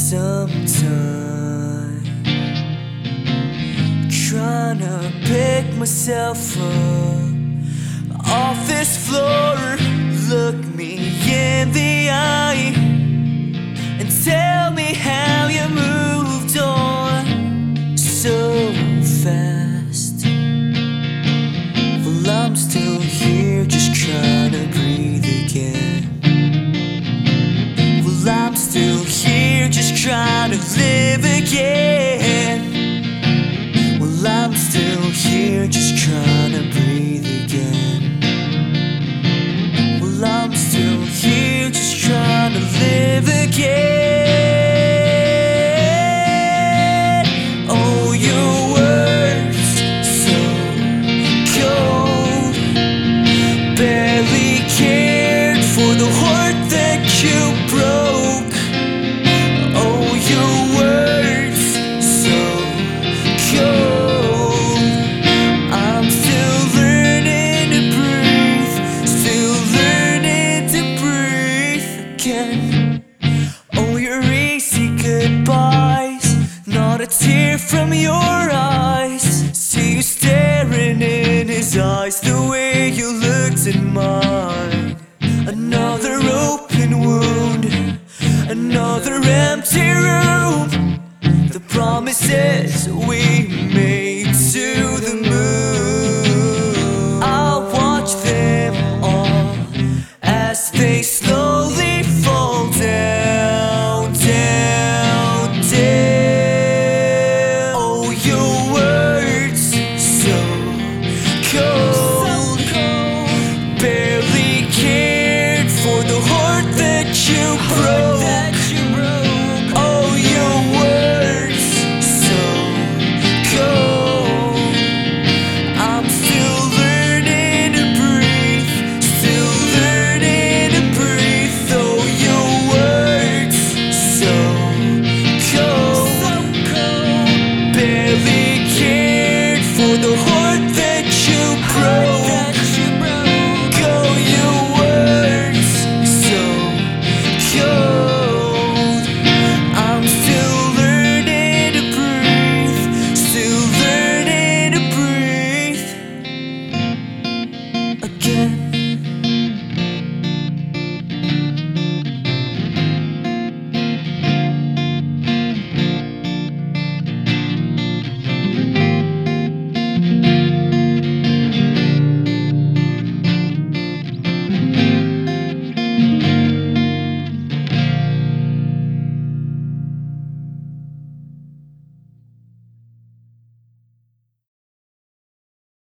Sometimes Trying to pick myself up off this floor. Look me in the eye and tell me how you moved on so fast. Well, I'm still here, just trying to breathe again. Well, I'm still here trying to live again. Well, I'm still here just trying to breathe again. Well, I'm still here just trying to live again. At mine. Another open wound, another empty room. The promises we 我福的。